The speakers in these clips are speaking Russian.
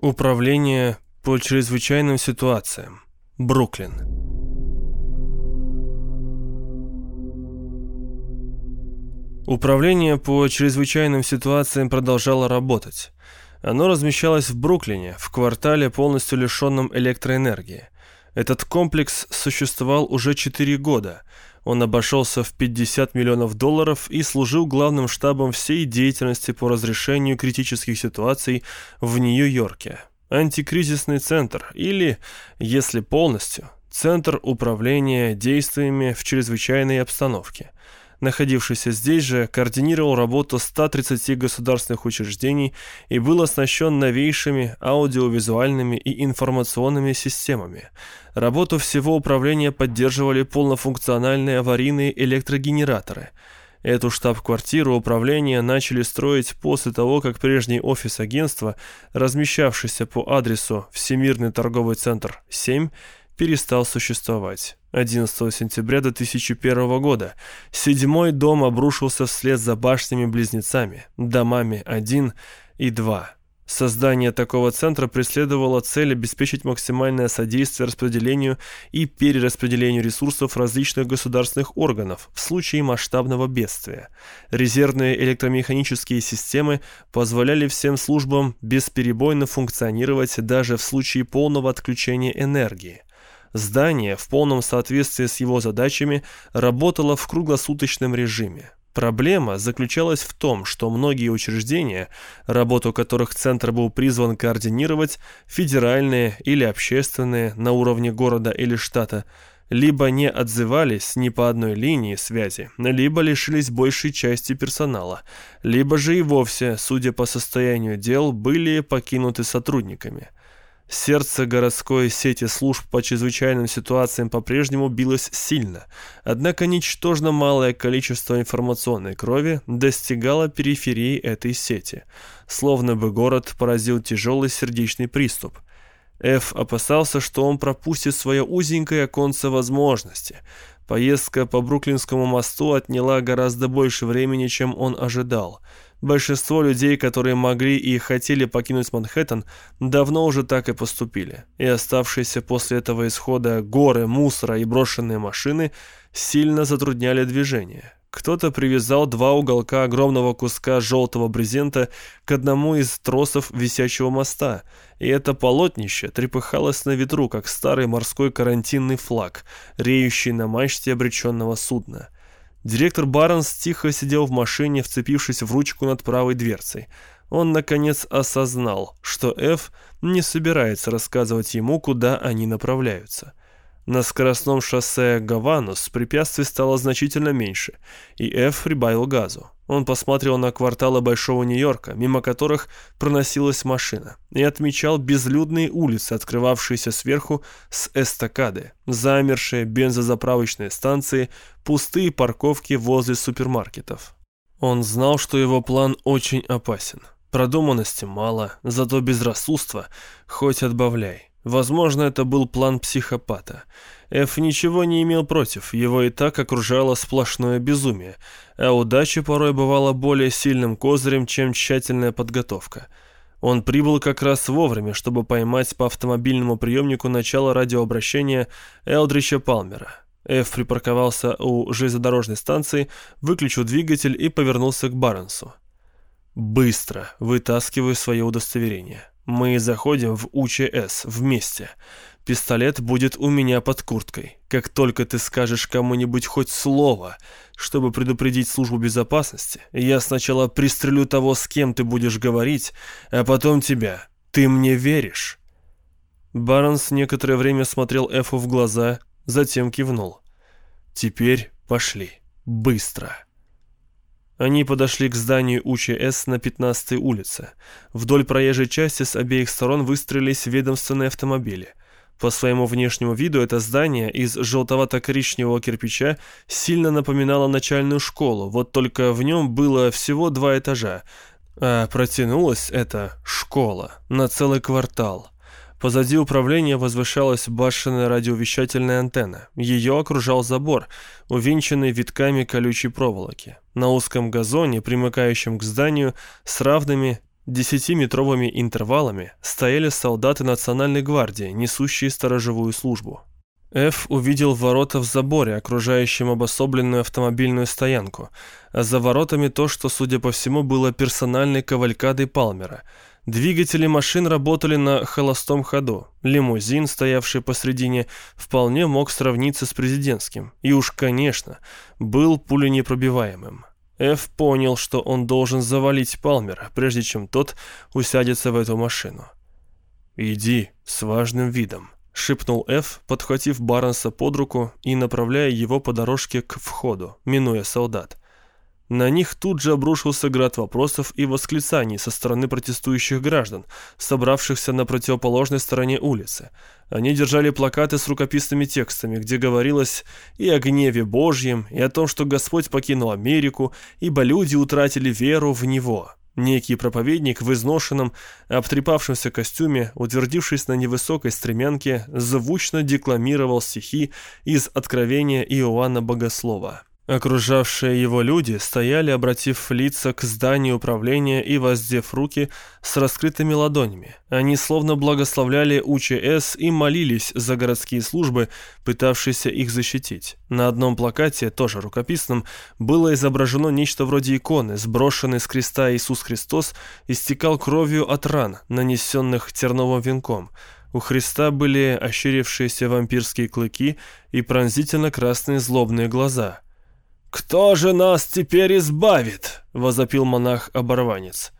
Управление по чрезвычайным ситуациям. Бруклин. Управление по чрезвычайным ситуациям продолжало работать. Оно размещалось в Бруклине, в квартале, полностью лишенном электроэнергии. Этот комплекс существовал уже 4 года. Он обошелся в 50 миллионов долларов и служил главным штабом всей деятельности по разрешению критических ситуаций в Нью-Йорке. Антикризисный центр или, если полностью, Центр управления действиями в чрезвычайной обстановке – находившийся здесь же, координировал работу 130 государственных учреждений и был оснащен новейшими аудиовизуальными и информационными системами. Работу всего управления поддерживали полнофункциональные аварийные электрогенераторы. Эту штаб-квартиру управления начали строить после того, как прежний офис агентства, размещавшийся по адресу Всемирный торговый центр 7, перестал существовать. 11 сентября 2001 года седьмой дом обрушился вслед за башнями-близнецами, домами 1 и 2. Создание такого центра преследовало цель обеспечить максимальное содействие распределению и перераспределению ресурсов различных государственных органов в случае масштабного бедствия. Резервные электромеханические системы позволяли всем службам бесперебойно функционировать даже в случае полного отключения энергии. Здание в полном соответствии с его задачами работало в круглосуточном режиме. Проблема заключалась в том, что многие учреждения, работу которых Центр был призван координировать, федеральные или общественные на уровне города или штата, либо не отзывались ни по одной линии связи, либо лишились большей части персонала, либо же и вовсе, судя по состоянию дел, были покинуты сотрудниками. Сердце городской сети служб по чрезвычайным ситуациям по-прежнему билось сильно, однако ничтожно малое количество информационной крови достигало периферии этой сети, словно бы город поразил тяжелый сердечный приступ. Ф опасался, что он пропустит свое узенькое оконце возможности. Поездка по Бруклинскому мосту отняла гораздо больше времени, чем он ожидал – Большинство людей, которые могли и хотели покинуть Манхэттен, давно уже так и поступили, и оставшиеся после этого исхода горы мусора и брошенные машины сильно затрудняли движение. Кто-то привязал два уголка огромного куска желтого брезента к одному из тросов висячего моста, и это полотнище трепыхалось на ветру, как старый морской карантинный флаг, реющий на мачте обреченного судна. Директор Барнс тихо сидел в машине, вцепившись в ручку над правой дверцей. Он, наконец, осознал, что Ф не собирается рассказывать ему, куда они направляются. На скоростном шоссе Гаванус препятствий стало значительно меньше, и Ф прибавил газу. Он посмотрел на кварталы Большого Нью-Йорка, мимо которых проносилась машина, и отмечал безлюдные улицы, открывавшиеся сверху с эстакады, замершие бензозаправочные станции, пустые парковки возле супермаркетов. Он знал, что его план очень опасен. Продуманности мало, зато безрассудства хоть отбавляй. Возможно, это был план психопата. Эф ничего не имел против, его и так окружало сплошное безумие, а удача порой бывала более сильным козырем, чем тщательная подготовка. Он прибыл как раз вовремя, чтобы поймать по автомобильному приемнику начало радиообращения Элдрича Палмера. Эф припарковался у железнодорожной станции, выключил двигатель и повернулся к Барнсу. «Быстро вытаскиваю свое удостоверение». Мы заходим в УЧС вместе. Пистолет будет у меня под курткой. Как только ты скажешь кому-нибудь хоть слово, чтобы предупредить службу безопасности, я сначала пристрелю того, с кем ты будешь говорить, а потом тебя. Ты мне веришь?» Барнс некоторое время смотрел Эфу в глаза, затем кивнул. «Теперь пошли. Быстро». Они подошли к зданию УЧС на 15-й улице. Вдоль проезжей части с обеих сторон выстроились ведомственные автомобили. По своему внешнему виду это здание из желтовато-коричневого кирпича сильно напоминало начальную школу, вот только в нем было всего два этажа, а протянулась эта школа на целый квартал – Позади управления возвышалась башенная радиовещательная антенна. Ее окружал забор, увенчанный витками колючей проволоки. На узком газоне, примыкающем к зданию, с равными Десятиметровыми интервалами стояли солдаты Национальной гвардии, несущие сторожевую службу. Ф увидел ворота в заборе, окружающем обособленную автомобильную стоянку, а за воротами то, что, судя по всему, было персональной кавалькадой Палмера. Двигатели машин работали на холостом ходу. Лимузин, стоявший посредине, вполне мог сравниться с президентским. И уж, конечно, был пуленепробиваемым. Ф понял, что он должен завалить Палмера, прежде чем тот усядется в эту машину. «Иди с важным видом», — шепнул Ф, подхватив Барнса под руку и направляя его по дорожке к входу, минуя солдат. На них тут же обрушился град вопросов и восклицаний со стороны протестующих граждан, собравшихся на противоположной стороне улицы. Они держали плакаты с рукописными текстами, где говорилось и о гневе Божьем, и о том, что Господь покинул Америку, ибо люди утратили веру в Него. Некий проповедник в изношенном, обтрепавшемся костюме, утвердившись на невысокой стремянке, звучно декламировал стихи из Откровения Иоанна Богослова. Окружавшие его люди стояли, обратив лица к зданию управления и воздев руки с раскрытыми ладонями. Они словно благословляли УЧС и молились за городские службы, пытавшиеся их защитить. На одном плакате, тоже рукописном, было изображено нечто вроде иконы, сброшенный с креста Иисус Христос истекал кровью от ран, нанесенных терновым венком. У Христа были ощерившиеся вампирские клыки и пронзительно красные злобные глаза – «Кто же нас теперь избавит?» — возопил монах-оборванец.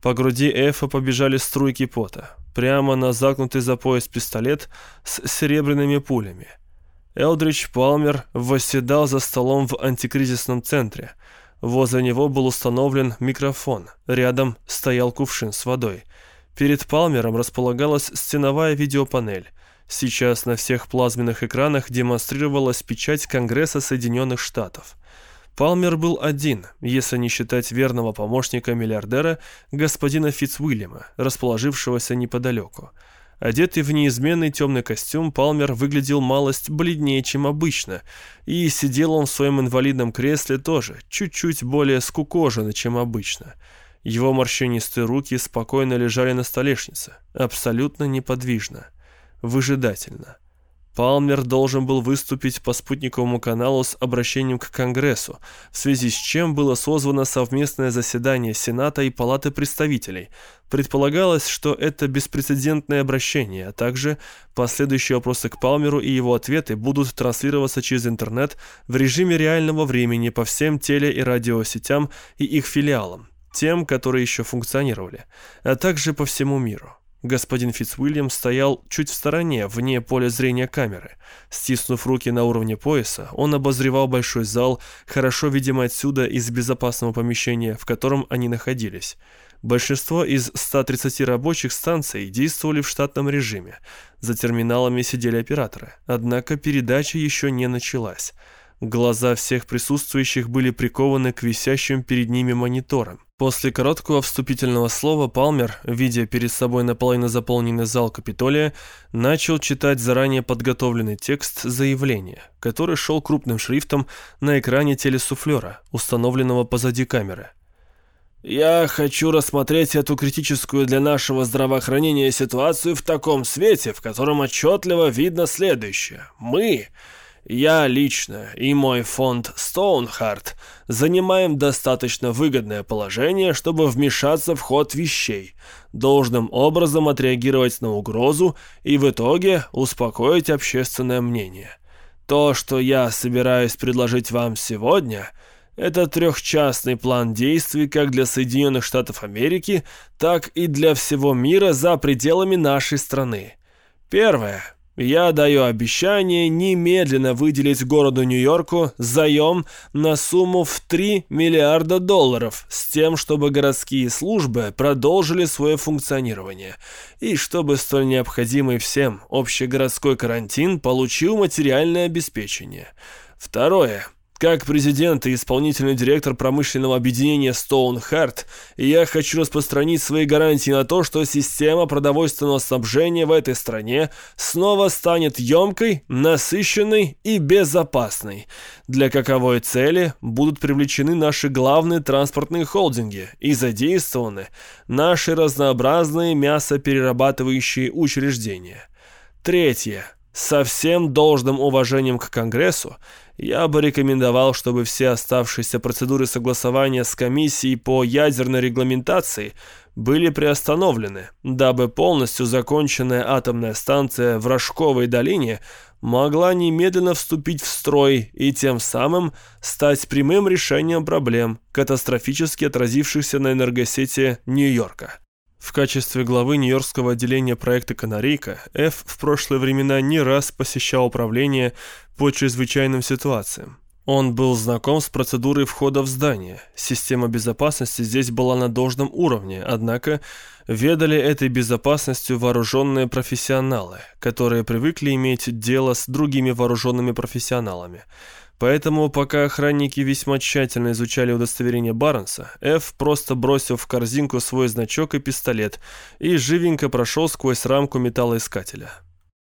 По груди Эфа побежали струйки пота, прямо на загнутый за пояс пистолет с серебряными пулями. Элдрич Палмер восседал за столом в антикризисном центре. Возле него был установлен микрофон, рядом стоял кувшин с водой. Перед Палмером располагалась стеновая видеопанель. Сейчас на всех плазменных экранах демонстрировалась печать Конгресса Соединенных Штатов. Палмер был один, если не считать верного помощника миллиардера господина Фицуильяма, расположившегося неподалеку. Одетый в неизменный темный костюм, Палмер выглядел малость бледнее, чем обычно, и сидел он в своем инвалидном кресле тоже, чуть-чуть более скукоженно, чем обычно. Его морщинистые руки спокойно лежали на столешнице, абсолютно неподвижно, выжидательно. Палмер должен был выступить по спутниковому каналу с обращением к Конгрессу, в связи с чем было созвано совместное заседание Сената и Палаты представителей. Предполагалось, что это беспрецедентное обращение, а также последующие вопросы к Палмеру и его ответы будут транслироваться через интернет в режиме реального времени по всем теле- и радиосетям и их филиалам, тем, которые еще функционировали, а также по всему миру. Господин Фицуильям стоял чуть в стороне, вне поля зрения камеры. Стиснув руки на уровне пояса, он обозревал большой зал, хорошо видимо отсюда из безопасного помещения, в котором они находились. Большинство из 130 рабочих станций действовали в штатном режиме. За терминалами сидели операторы. Однако передача еще не началась. Глаза всех присутствующих были прикованы к висящим перед ними мониторам. После короткого вступительного слова Палмер, видя перед собой наполовину заполненный зал Капитолия, начал читать заранее подготовленный текст заявления, который шел крупным шрифтом на экране телесуфлера, установленного позади камеры. «Я хочу рассмотреть эту критическую для нашего здравоохранения ситуацию в таком свете, в котором отчетливо видно следующее. Мы...» Я лично и мой фонд Стоунхарт занимаем достаточно выгодное положение, чтобы вмешаться в ход вещей, должным образом отреагировать на угрозу и в итоге успокоить общественное мнение. То, что я собираюсь предложить вам сегодня, это трехчастный план действий как для Соединенных Штатов Америки, так и для всего мира за пределами нашей страны. Первое – я даю обещание немедленно выделить городу Нью-Йорку заем на сумму в 3 миллиарда долларов с тем, чтобы городские службы продолжили свое функционирование и чтобы столь необходимый всем общегородской карантин получил материальное обеспечение. Второе. Как президент и исполнительный директор промышленного объединения Stoneheart, я хочу распространить свои гарантии на то, что система продовольственного снабжения в этой стране снова станет емкой, насыщенной и безопасной. Для каковой цели будут привлечены наши главные транспортные холдинги и задействованы наши разнообразные мясоперерабатывающие учреждения. Третье. Со всем должным уважением к Конгрессу, я бы рекомендовал, чтобы все оставшиеся процедуры согласования с комиссией по ядерной регламентации были приостановлены, дабы полностью законченная атомная станция в Рожковой долине могла немедленно вступить в строй и тем самым стать прямым решением проблем, катастрофически отразившихся на энергосети Нью-Йорка. В качестве главы Нью-Йоркского отделения проекта «Канарейка» Ф. в прошлые времена не раз посещал управление по чрезвычайным ситуациям. Он был знаком с процедурой входа в здание. Система безопасности здесь была на должном уровне, однако ведали этой безопасностью вооруженные профессионалы, которые привыкли иметь дело с другими вооруженными профессионалами – Поэтому, пока охранники весьма тщательно изучали удостоверение Барнса, Ф просто бросил в корзинку свой значок и пистолет и живенько прошел сквозь рамку металлоискателя.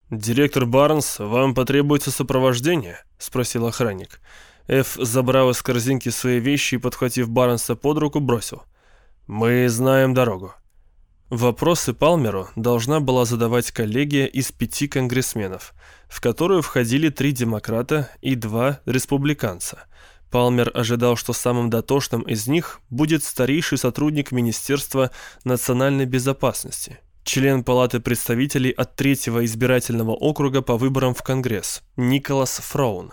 «Директор Барнс, вам потребуется сопровождение?» – спросил охранник. Ф забрал из корзинки свои вещи и, подхватив Барнса под руку, бросил. «Мы знаем дорогу». Вопросы Палмеру должна была задавать коллегия из пяти конгрессменов, в которую входили три демократа и два республиканца. Палмер ожидал, что самым дотошным из них будет старейший сотрудник Министерства национальной безопасности, член Палаты представителей от третьего избирательного округа по выборам в Конгресс, Николас Фроун.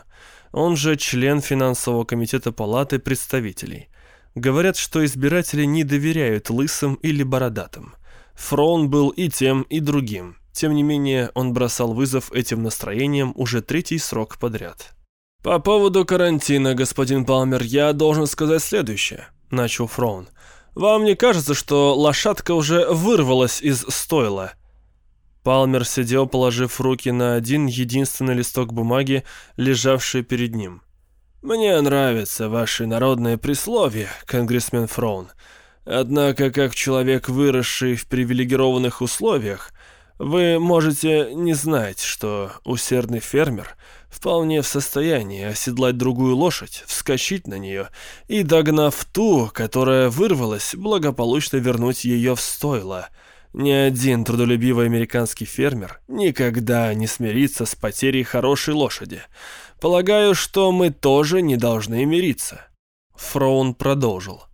Он же член финансового комитета Палаты представителей. Говорят, что избиратели не доверяют лысым или бородатым. Фрон был и тем, и другим. Тем не менее, он бросал вызов этим настроениям уже третий срок подряд. «По поводу карантина, господин Палмер, я должен сказать следующее», — начал Фроун. «Вам не кажется, что лошадка уже вырвалась из стойла?» Палмер сидел, положив руки на один единственный листок бумаги, лежавший перед ним. «Мне нравится ваше народное присловие, конгрессмен Фроун. Однако, как человек, выросший в привилегированных условиях, вы можете не знать, что усердный фермер вполне в состоянии оседлать другую лошадь, вскочить на нее и, догнав ту, которая вырвалась, благополучно вернуть ее в стойло. Ни один трудолюбивый американский фермер никогда не смирится с потерей хорошей лошади. Полагаю, что мы тоже не должны мириться. Фроун продолжил.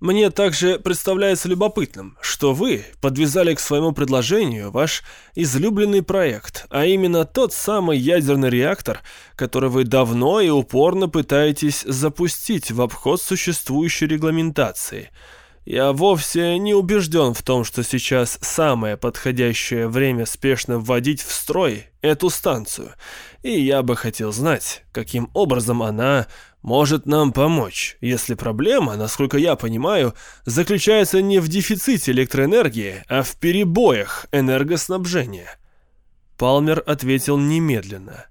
Мне также представляется любопытным, что вы подвязали к своему предложению ваш излюбленный проект, а именно тот самый ядерный реактор, который вы давно и упорно пытаетесь запустить в обход существующей регламентации. Я вовсе не убежден в том, что сейчас самое подходящее время спешно вводить в строй эту станцию, и я бы хотел знать, каким образом она может нам помочь, если проблема, насколько я понимаю, заключается не в дефиците электроэнергии, а в перебоях энергоснабжения. Палмер ответил немедленно.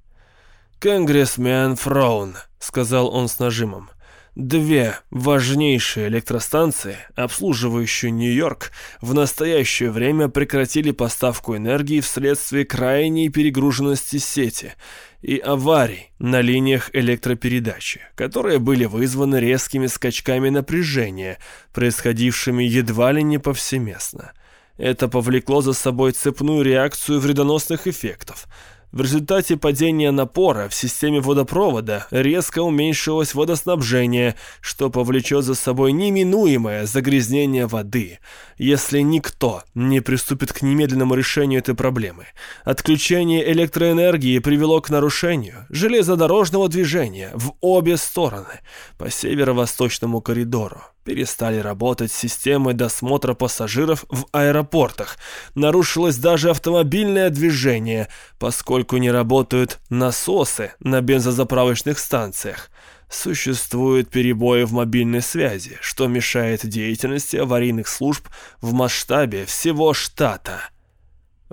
«Конгрессмен Фроун», — сказал он с нажимом, — Две важнейшие электростанции, обслуживающие Нью-Йорк, в настоящее время прекратили поставку энергии вследствие крайней перегруженности сети и аварий на линиях электропередачи, которые были вызваны резкими скачками напряжения, происходившими едва ли не повсеместно. Это повлекло за собой цепную реакцию вредоносных эффектов – в результате падения напора в системе водопровода резко уменьшилось водоснабжение, что повлечет за собой неминуемое загрязнение воды, если никто не приступит к немедленному решению этой проблемы. Отключение электроэнергии привело к нарушению железнодорожного движения в обе стороны по северо-восточному коридору перестали работать системы досмотра пассажиров в аэропортах. Нарушилось даже автомобильное движение, поскольку не работают насосы на бензозаправочных станциях. Существуют перебои в мобильной связи, что мешает деятельности аварийных служб в масштабе всего штата.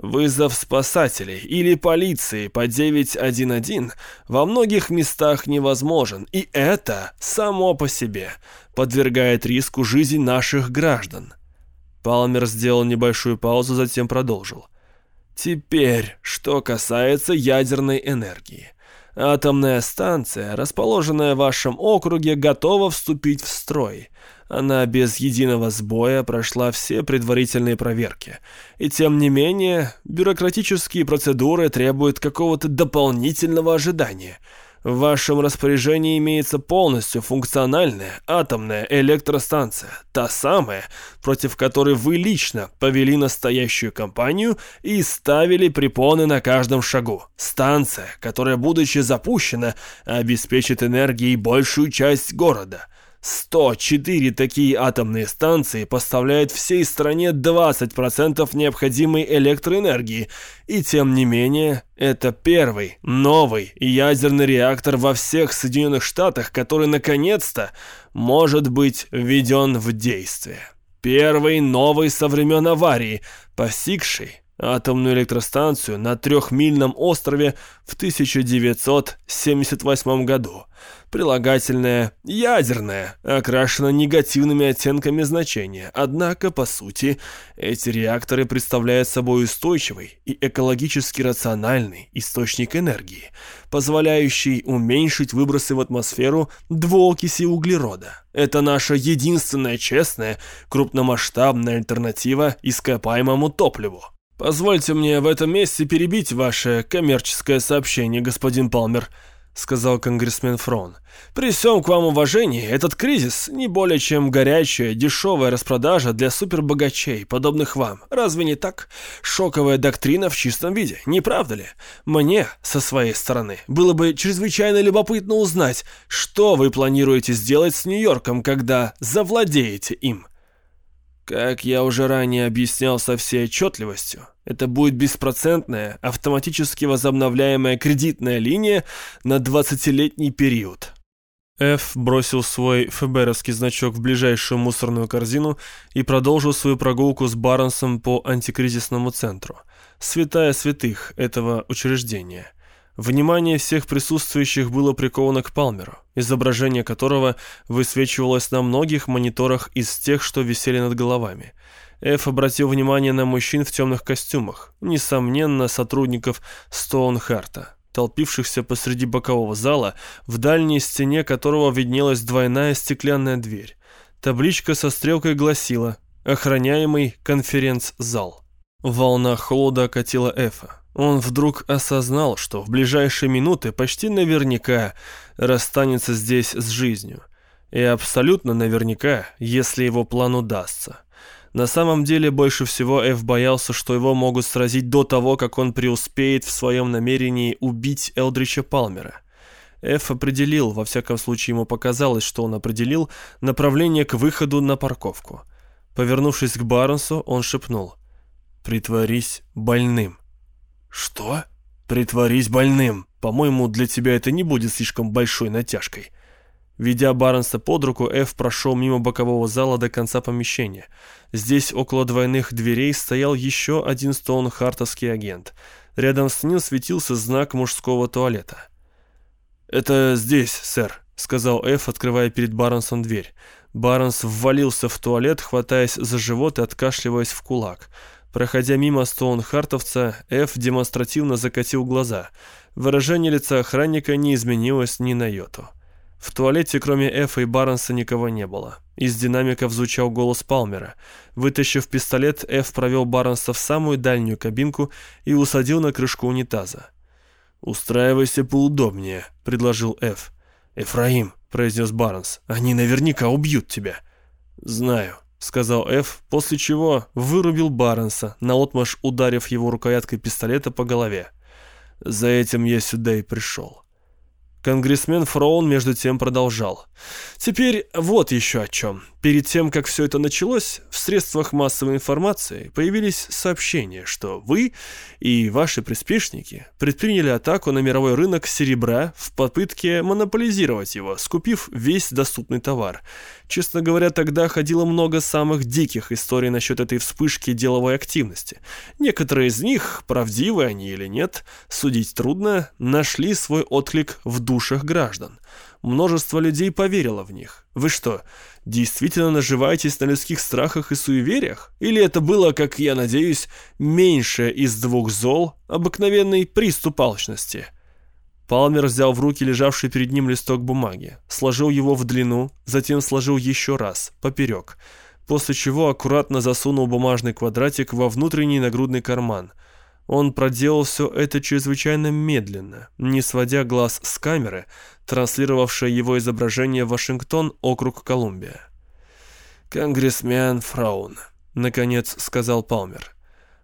Вызов спасателей или полиции по 911 во многих местах невозможен, и это само по себе подвергает риску жизнь наших граждан. Палмер сделал небольшую паузу, затем продолжил. Теперь, что касается ядерной энергии. Атомная станция, расположенная в вашем округе, готова вступить в строй. Она без единого сбоя прошла все предварительные проверки. И тем не менее, бюрократические процедуры требуют какого-то дополнительного ожидания – в вашем распоряжении имеется полностью функциональная атомная электростанция, та самая, против которой вы лично повели настоящую кампанию и ставили препоны на каждом шагу. Станция, которая, будучи запущена, обеспечит энергией большую часть города. 104 такие атомные станции поставляют всей стране 20% необходимой электроэнергии, и тем не менее, это первый, новый ядерный реактор во всех Соединенных Штатах, который наконец-то может быть введен в действие. Первый новый со времен аварии, постигший атомную электростанцию на трехмильном острове в 1978 году. Прилагательное «ядерное» окрашено негативными оттенками значения, однако, по сути, эти реакторы представляют собой устойчивый и экологически рациональный источник энергии, позволяющий уменьшить выбросы в атмосферу двуокиси углерода. Это наша единственная честная, крупномасштабная альтернатива ископаемому топливу. «Позвольте мне в этом месте перебить ваше коммерческое сообщение, господин Палмер», — сказал конгрессмен Фрон. «При всем к вам уважении, этот кризис не более чем горячая, дешевая распродажа для супербогачей, подобных вам. Разве не так? Шоковая доктрина в чистом виде, не правда ли? Мне, со своей стороны, было бы чрезвычайно любопытно узнать, что вы планируете сделать с Нью-Йорком, когда завладеете им». Как я уже ранее объяснял со всей отчетливостью, это будет беспроцентная, автоматически возобновляемая кредитная линия на 20-летний период. Ф бросил свой ФБРовский значок в ближайшую мусорную корзину и продолжил свою прогулку с Барнсом по антикризисному центру. Святая святых этого учреждения – Внимание всех присутствующих было приковано к Палмеру, изображение которого высвечивалось на многих мониторах из тех, что висели над головами. Эф обратил внимание на мужчин в темных костюмах, несомненно, сотрудников Стоунхарта, толпившихся посреди бокового зала, в дальней стене которого виднелась двойная стеклянная дверь. Табличка со стрелкой гласила «Охраняемый конференц-зал». Волна холода окатила Эфа. Он вдруг осознал, что в ближайшие минуты почти наверняка расстанется здесь с жизнью. И абсолютно наверняка, если его план удастся. На самом деле, больше всего Эф боялся, что его могут сразить до того, как он преуспеет в своем намерении убить Элдрича Палмера. Эф определил, во всяком случае ему показалось, что он определил, направление к выходу на парковку. Повернувшись к Барнсу, он шепнул «Притворись больным». «Что?» «Притворись больным. По-моему, для тебя это не будет слишком большой натяжкой». Ведя Барнса под руку, Эф прошел мимо бокового зала до конца помещения. Здесь, около двойных дверей, стоял еще один стоунхартовский агент. Рядом с ним светился знак мужского туалета. «Это здесь, сэр», — сказал Эф, открывая перед Барнсом дверь. Барнс ввалился в туалет, хватаясь за живот и откашливаясь в кулак. Проходя мимо Стоунхартовца, Эф демонстративно закатил глаза. Выражение лица охранника не изменилось ни на йоту. В туалете кроме Эфа и Барнса никого не было. Из динамиков звучал голос Палмера. Вытащив пистолет, Эф провел Барнса в самую дальнюю кабинку и усадил на крышку унитаза. «Устраивайся поудобнее», — предложил Эф. «Эфраим», — произнес Барнс, — «они наверняка убьют тебя». «Знаю», сказал Ф, после чего вырубил Барнса, наотмашь ударив его рукояткой пистолета по голове. За этим я сюда и пришел. Конгрессмен Фроун между тем продолжал. «Теперь вот еще о чем. Перед тем, как все это началось, в средствах массовой информации появились сообщения, что вы и ваши приспешники предприняли атаку на мировой рынок серебра в попытке монополизировать его, скупив весь доступный товар. Честно говоря, тогда ходило много самых диких историй насчет этой вспышки деловой активности. Некоторые из них, правдивы они или нет, судить трудно, нашли свой отклик в душах граждан. Множество людей поверило в них. Вы что, действительно наживаетесь на людских страхах и суевериях? Или это было, как я надеюсь, меньшее из двух зол, обыкновенный приступ алчности?» Палмер взял в руки лежавший перед ним листок бумаги, сложил его в длину, затем сложил еще раз, поперек, после чего аккуратно засунул бумажный квадратик во внутренний нагрудный карман. Он проделал все это чрезвычайно медленно, не сводя глаз с камеры, транслировавшей его изображение в Вашингтон, округ Колумбия. «Конгрессмен Фраун», — наконец сказал Палмер.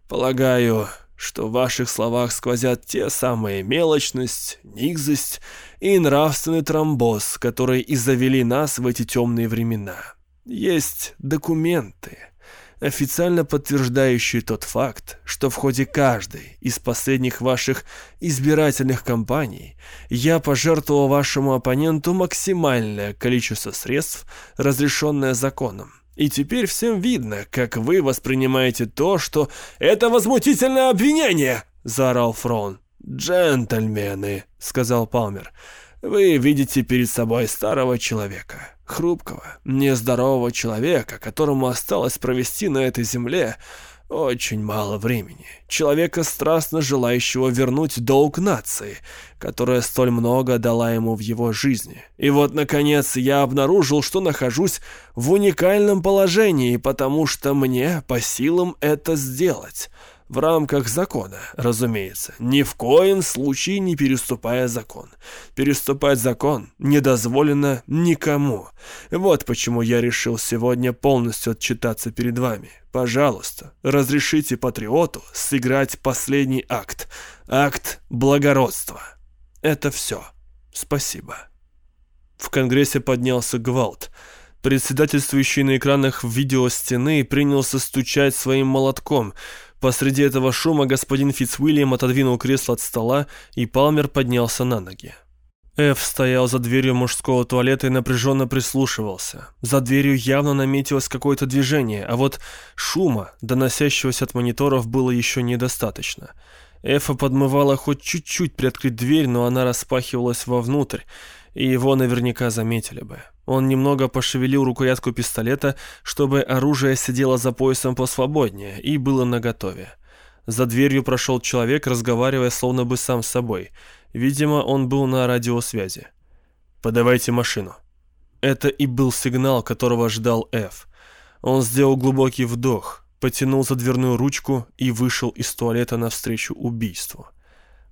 «Полагаю, что в ваших словах сквозят те самые мелочность, низость и нравственный тромбоз, которые и завели нас в эти темные времена. Есть документы, официально подтверждающие тот факт, что в ходе каждой из последних ваших избирательных кампаний я пожертвовал вашему оппоненту максимальное количество средств, разрешенное законом. И теперь всем видно, как вы воспринимаете то, что это возмутительное обвинение, заорал Фрон. Джентльмены, сказал Палмер. Вы видите перед собой старого человека, хрупкого, нездорового человека, которому осталось провести на этой земле очень мало времени. Человека, страстно желающего вернуть долг нации, которая столь много дала ему в его жизни. И вот, наконец, я обнаружил, что нахожусь в уникальном положении, потому что мне по силам это сделать. В рамках закона, разумеется, ни в коем случае не переступая закон. Переступать закон не дозволено никому. Вот почему я решил сегодня полностью отчитаться перед вами. Пожалуйста, разрешите патриоту сыграть последний акт. Акт благородства. Это все. Спасибо. В Конгрессе поднялся гвалт. Председательствующий на экранах видео стены принялся стучать своим молотком – Посреди этого шума господин Фицуильям отодвинул кресло от стола, и Палмер поднялся на ноги. Эф стоял за дверью мужского туалета и напряженно прислушивался. За дверью явно наметилось какое-то движение, а вот шума, доносящегося от мониторов, было еще недостаточно. Эфа подмывала хоть чуть-чуть приоткрыть дверь, но она распахивалась вовнутрь, и его наверняка заметили бы. Он немного пошевелил рукоятку пистолета, чтобы оружие сидело за поясом посвободнее и было наготове. За дверью прошел человек, разговаривая словно бы сам с собой. Видимо, он был на радиосвязи. «Подавайте машину». Это и был сигнал, которого ждал Ф. Он сделал глубокий вдох, потянул за дверную ручку и вышел из туалета навстречу убийству.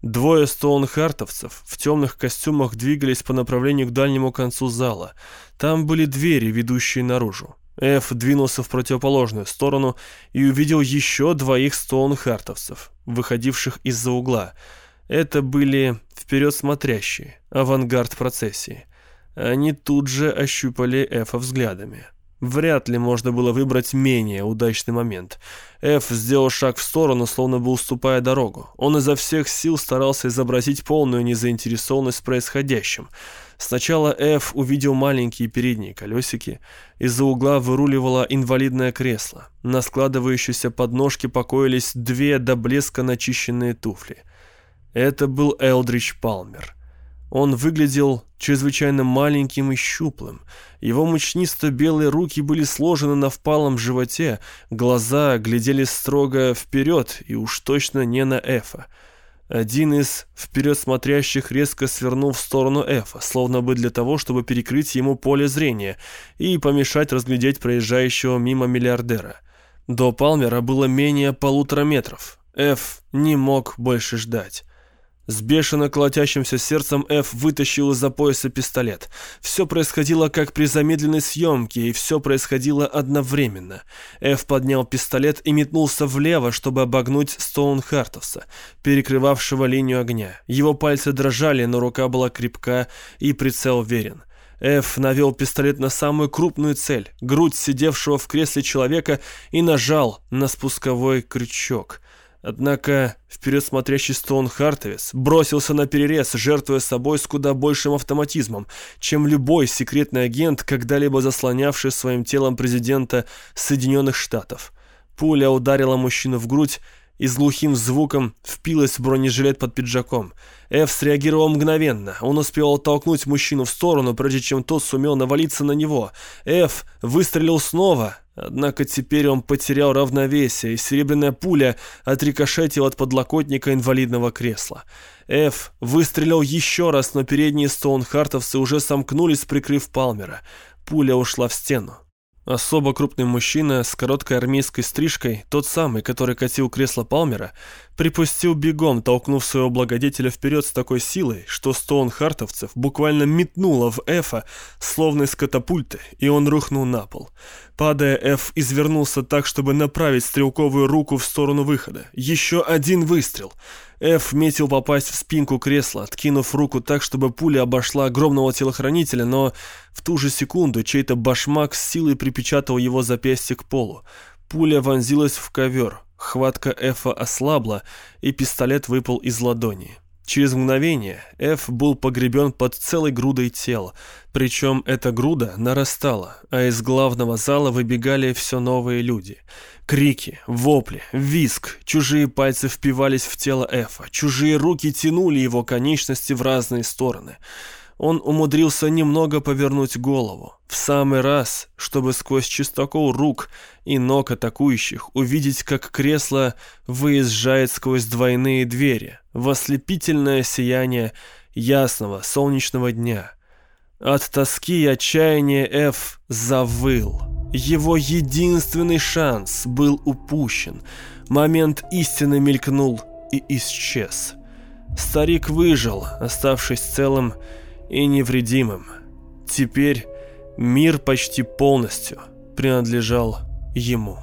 Двое стоунхартовцев в темных костюмах двигались по направлению к дальнему концу зала. Там были двери, ведущие наружу. Эф двинулся в противоположную сторону и увидел еще двоих стоунхартовцев, выходивших из-за угла. Это были вперед смотрящие, авангард процессии. Они тут же ощупали Эфа взглядами. Вряд ли можно было выбрать менее удачный момент. Эф сделал шаг в сторону, словно бы уступая дорогу. Он изо всех сил старался изобразить полную незаинтересованность происходящим. Сначала Эф увидел маленькие передние колесики. Из-за угла выруливало инвалидное кресло. На складывающейся подножке покоились две до блеска начищенные туфли. Это был Элдрич Палмер. Он выглядел чрезвычайно маленьким и щуплым. Его мучнисто-белые руки были сложены на впалом животе, глаза глядели строго вперед и уж точно не на Эфа. Один из вперед смотрящих резко свернул в сторону Эфа, словно бы для того, чтобы перекрыть ему поле зрения и помешать разглядеть проезжающего мимо миллиардера. До Палмера было менее полутора метров. Эф не мог больше ждать. С бешено колотящимся сердцем Ф вытащил из-за пояса пистолет. Все происходило как при замедленной съемке, и все происходило одновременно. Ф поднял пистолет и метнулся влево, чтобы обогнуть Стоунхартовса, перекрывавшего линию огня. Его пальцы дрожали, но рука была крепка и прицел верен. Ф навел пистолет на самую крупную цель, грудь сидевшего в кресле человека, и нажал на спусковой крючок. Однако вперед смотрящий Стоун Хартовец бросился на перерез, жертвуя собой с куда большим автоматизмом, чем любой секретный агент, когда-либо заслонявший своим телом президента Соединенных Штатов. Пуля ударила мужчину в грудь, и с звуком впилась в бронежилет под пиджаком. Эф среагировал мгновенно. Он успел оттолкнуть мужчину в сторону, прежде чем тот сумел навалиться на него. Эф выстрелил снова, однако теперь он потерял равновесие, и серебряная пуля отрикошетила от подлокотника инвалидного кресла. Эф выстрелил еще раз, но передние стоунхартовцы уже сомкнулись, прикрыв Палмера. Пуля ушла в стену. Особо крупный мужчина с короткой армейской стрижкой, тот самый, который катил кресло Палмера, припустил бегом, толкнув своего благодетеля вперед с такой силой, что Стоун Хартовцев буквально метнуло в Эфа, словно из катапульты, и он рухнул на пол. Падая, Эф извернулся так, чтобы направить стрелковую руку в сторону выхода. Еще один выстрел — Эф метил попасть в спинку кресла, откинув руку так, чтобы пуля обошла огромного телохранителя, но в ту же секунду чей-то башмак с силой припечатал его запястье к полу. Пуля вонзилась в ковер, хватка Эфа ослабла, и пистолет выпал из ладони. Через мгновение Эф был погребен под целой грудой тел, причем эта груда нарастала, а из главного зала выбегали все новые люди. Крики, вопли, виск, чужие пальцы впивались в тело Эфа, чужие руки тянули его конечности в разные стороны – он умудрился немного повернуть голову, в самый раз, чтобы сквозь чистокол рук и ног атакующих увидеть, как кресло выезжает сквозь двойные двери в ослепительное сияние ясного солнечного дня. От тоски и отчаяния Эф завыл. Его единственный шанс был упущен. Момент истины мелькнул и исчез. Старик выжил, оставшись целым и невредимым. Теперь мир почти полностью принадлежал ему.